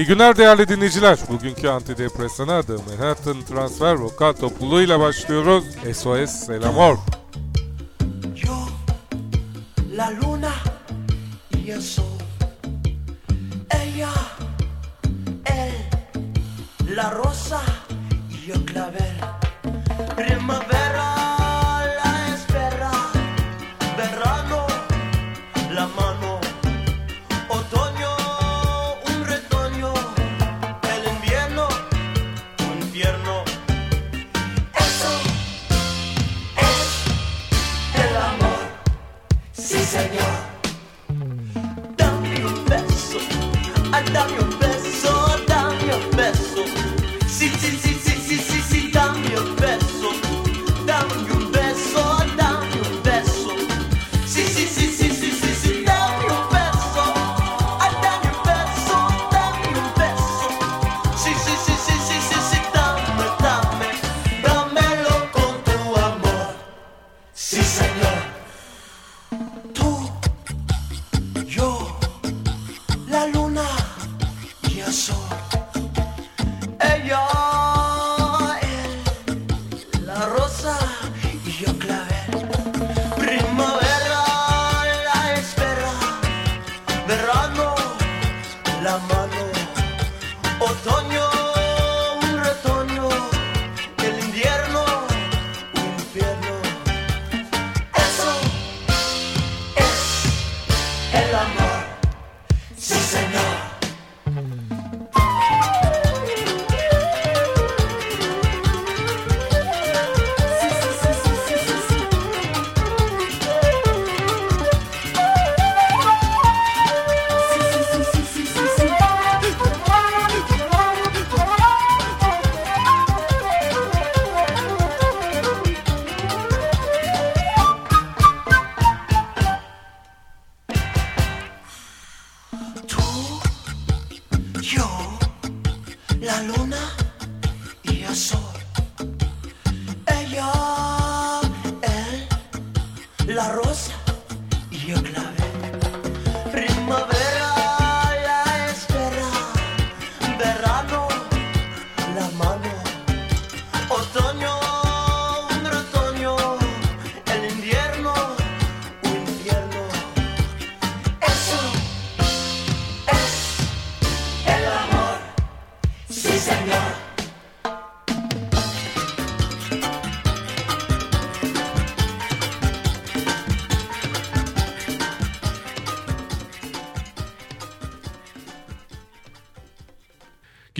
İyi günler değerli dinleyiciler. Bugünkü antidepresanı adı Manhattan Transfer Vokal Topluluğu başlıyoruz. SOS Selamor. Yo, la luna y el sol. Ella, él, la rosa y el clavel. Primavera.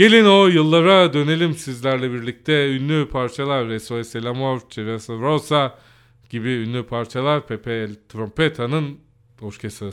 Gelin o yıllara dönelim sizlerle birlikte. Ünlü parçalar SOS El Amor, Ceresa Rosa gibi ünlü parçalar Pepe El Trompeta'nın orkestra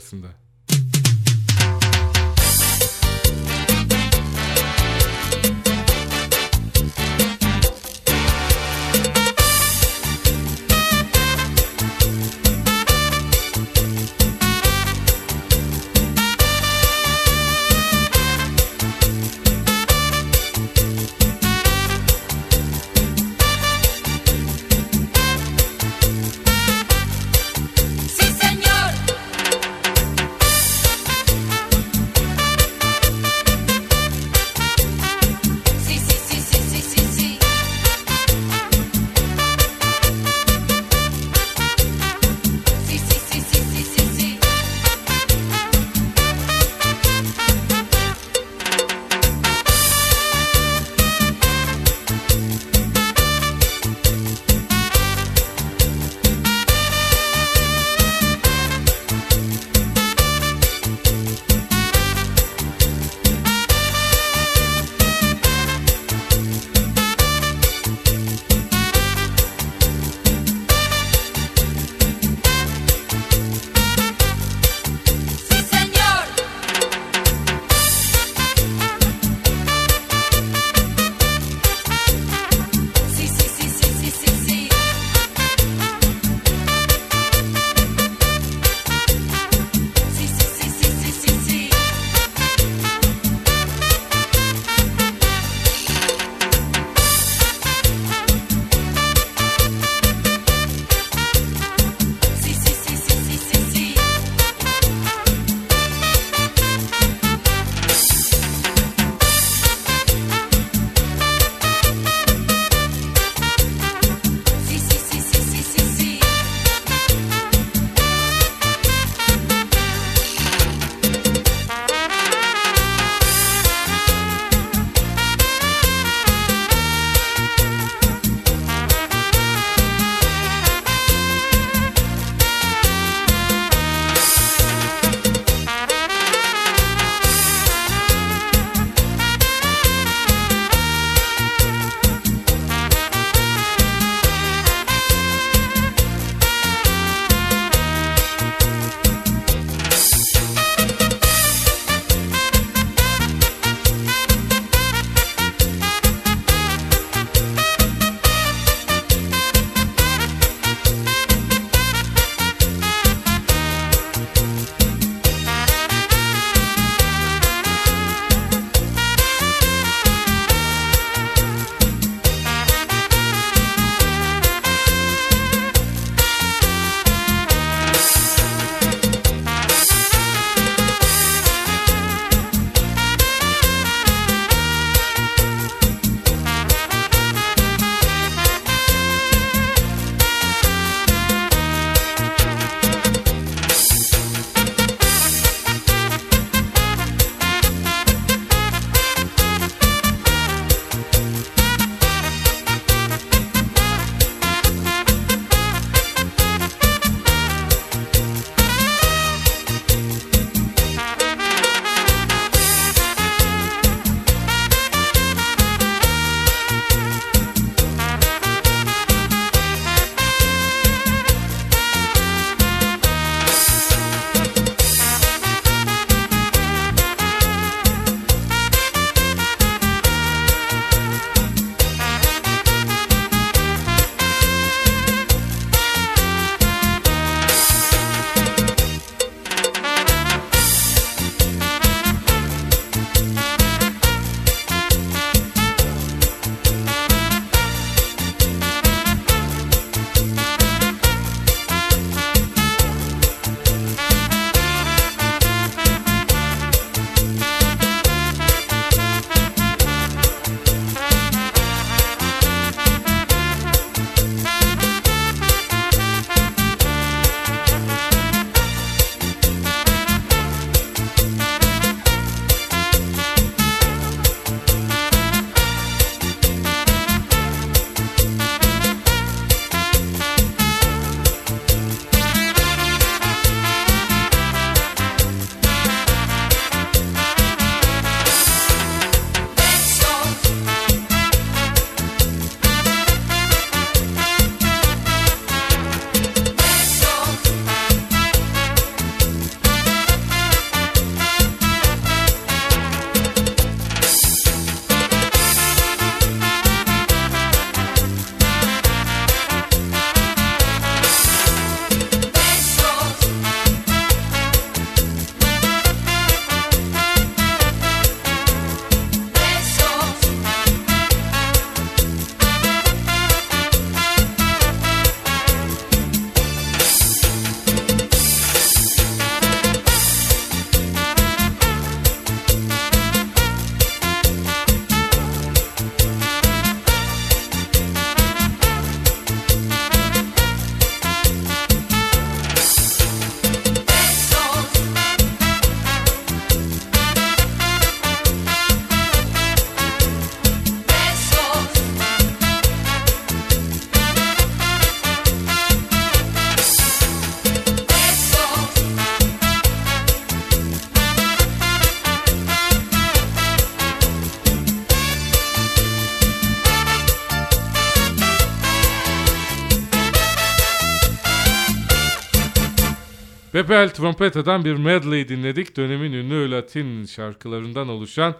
Capel Trompeta'dan bir medley dinledik. Dönemin ünlü Latin şarkılarından oluşan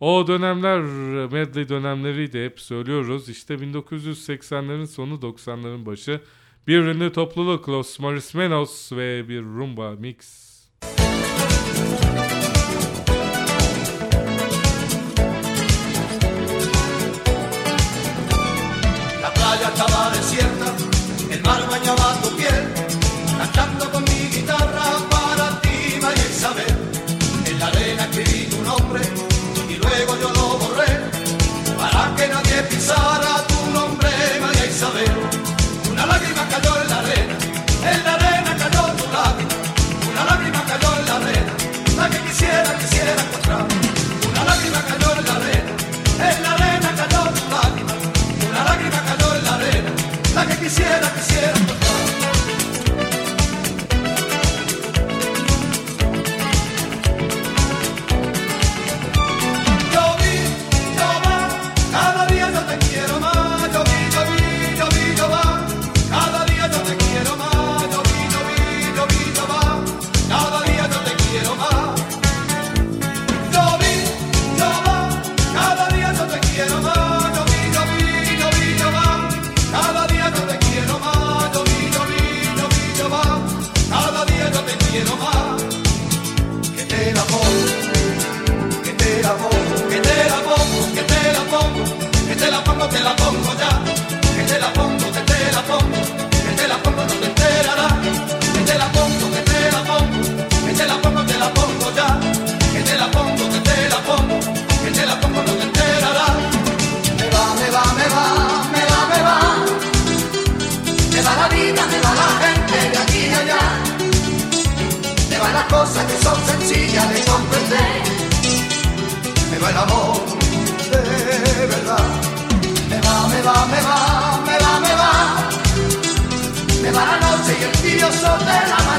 o dönemler medley dönemleri de hep söylüyoruz. İşte 1980'lerin sonu 90'ların başı bir ünlü topluluk Los Marismenos ve bir rumba mix. Müzik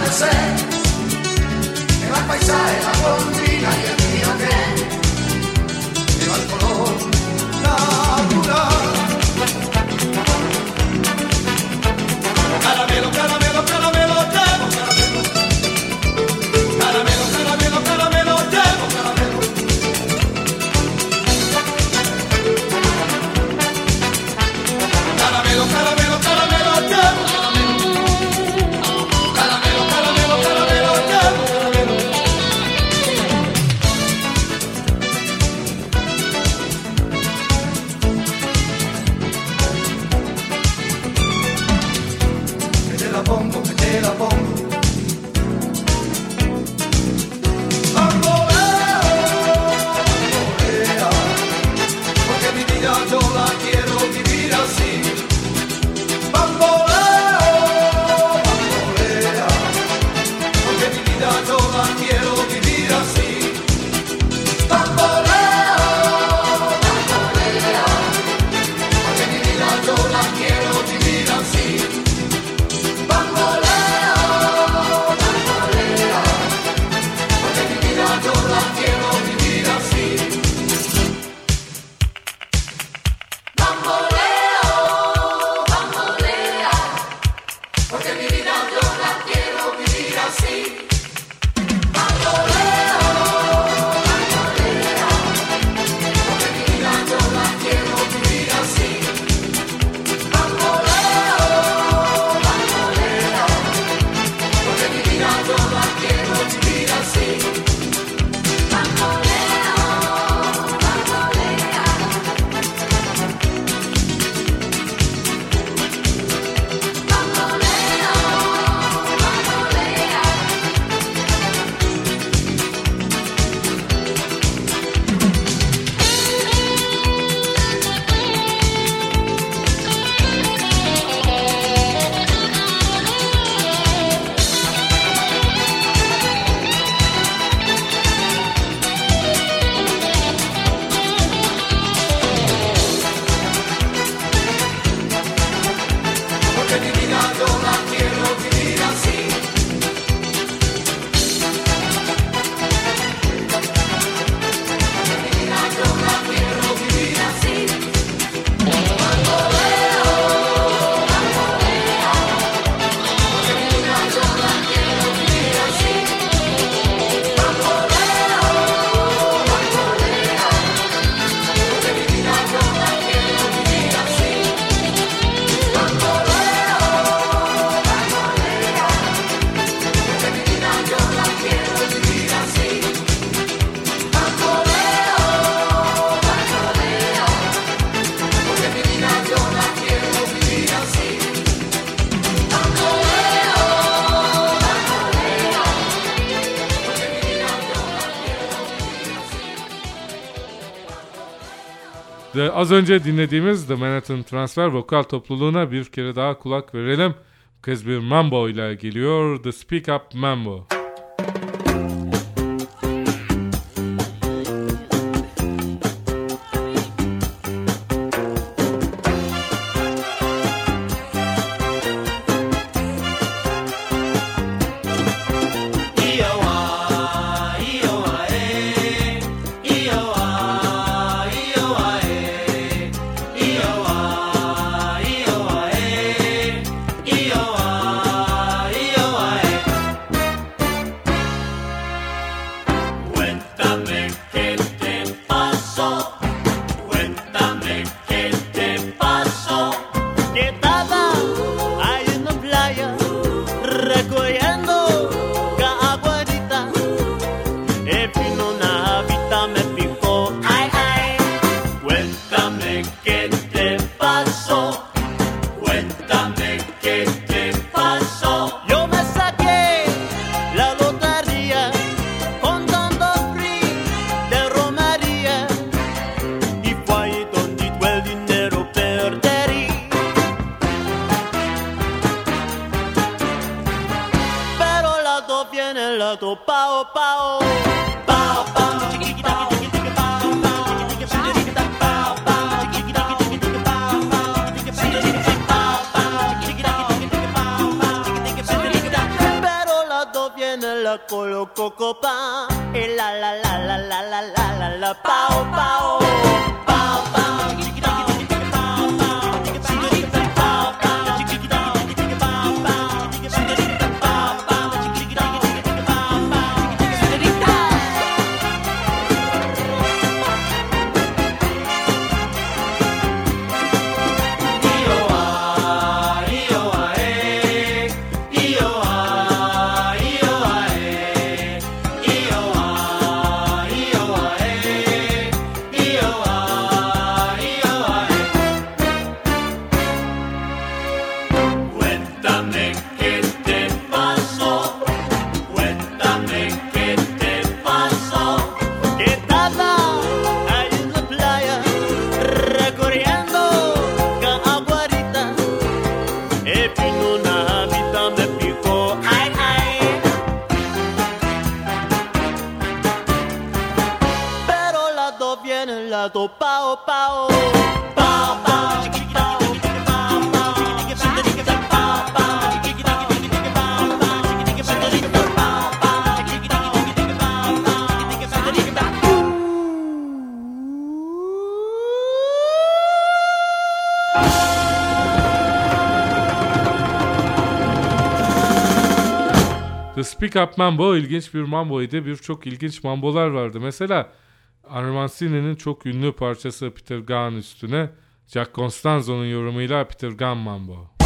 Merced, en paisaje, az önce dinlediğimiz The Manhattan Transfer vokal topluluğuna bir kere daha kulak verelim. Bu kez bir mambo ile geliyor The Speak Up Mambo. colo coco pa, el la la la la la la la la pao pao. Pickup Mambo ilginç bir mambo idi. Birçok ilginç mambolar vardı. Mesela Armancini'nin çok ünlü parçası Peter Gunn üstüne Jack Constanzo'nun yorumuyla Peter Gunn Mambo.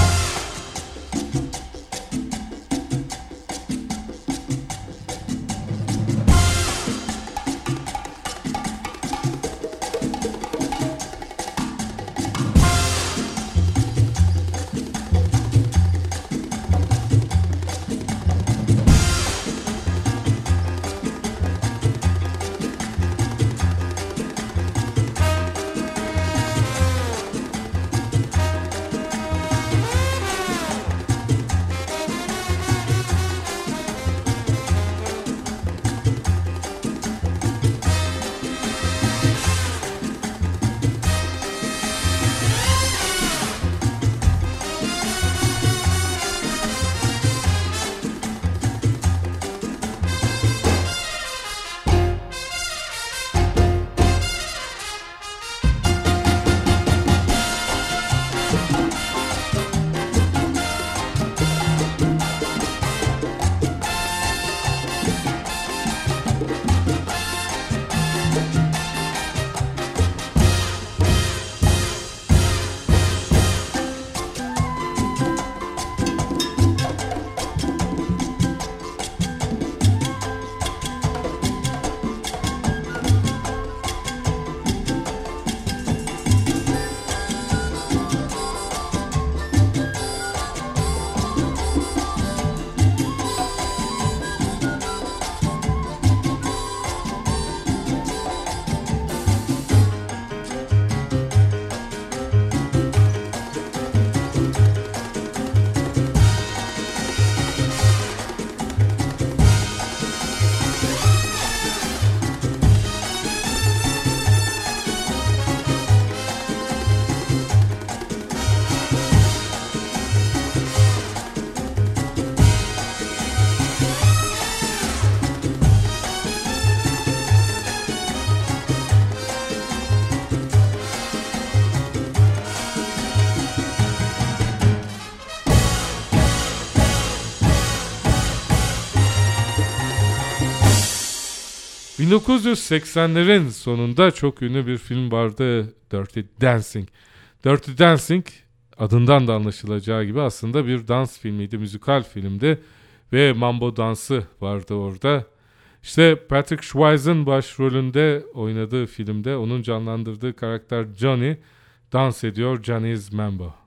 1980'lerin sonunda çok ünlü bir film vardı Dirty Dancing. Dirty Dancing adından da anlaşılacağı gibi aslında bir dans filmiydi, müzikal filmdi ve mambo dansı vardı orada. İşte Patrick Swayze'ın başrolünde oynadığı filmde onun canlandırdığı karakter Johnny dans ediyor Johnny's Mambo.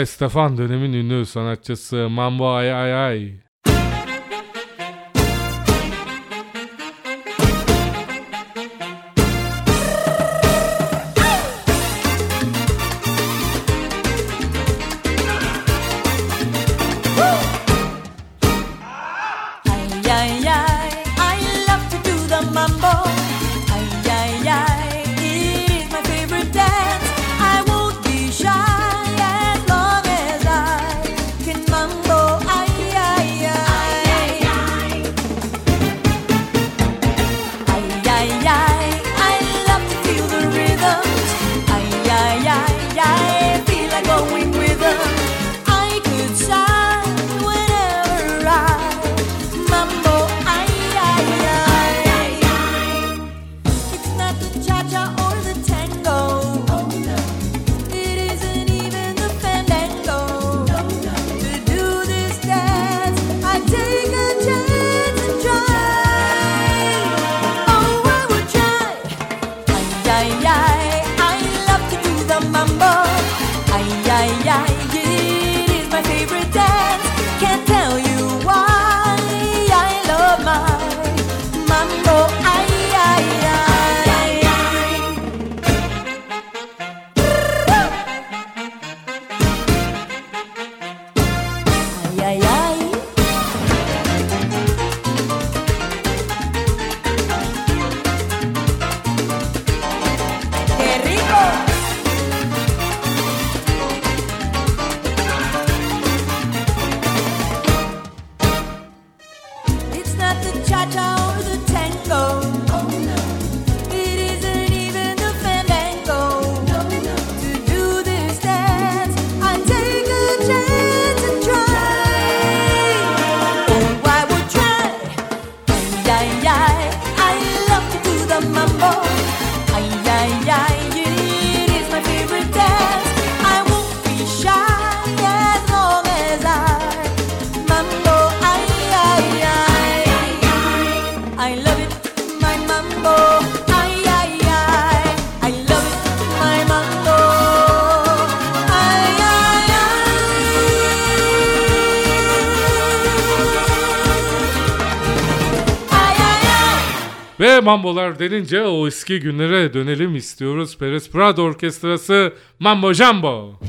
Gloria Estefan dönemin ünlü sanatçısı Mambo Ay Mambolar denince o eski günlere dönelim istiyoruz. Perez Prado Orkestrası Mambo Jumbo.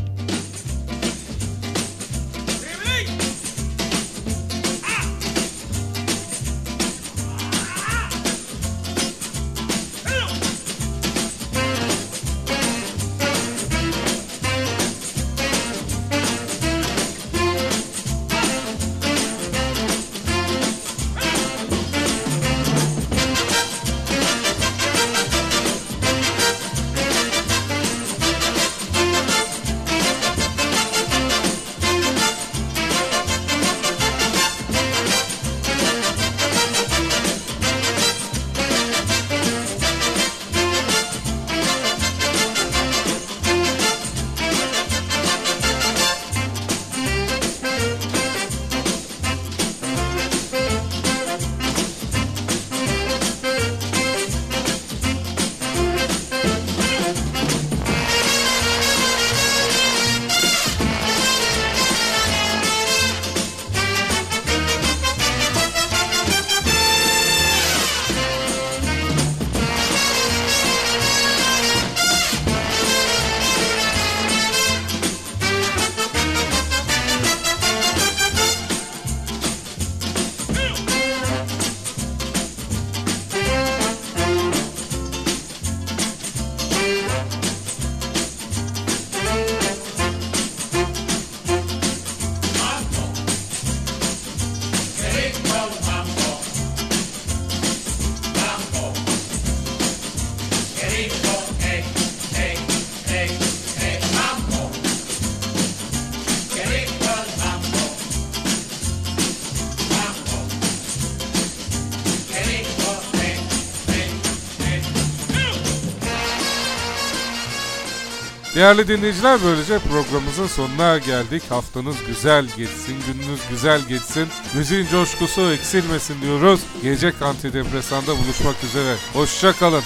Değerli dinleyiciler böylece programımızın sonuna geldik. Haftanız güzel geçsin, gününüz güzel geçsin. Müziğin coşkusu eksilmesin diyoruz. Gelecek antidepresanda buluşmak üzere. Hoşça kalın.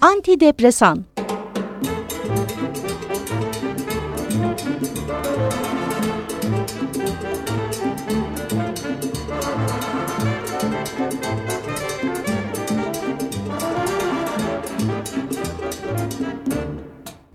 Antidepresan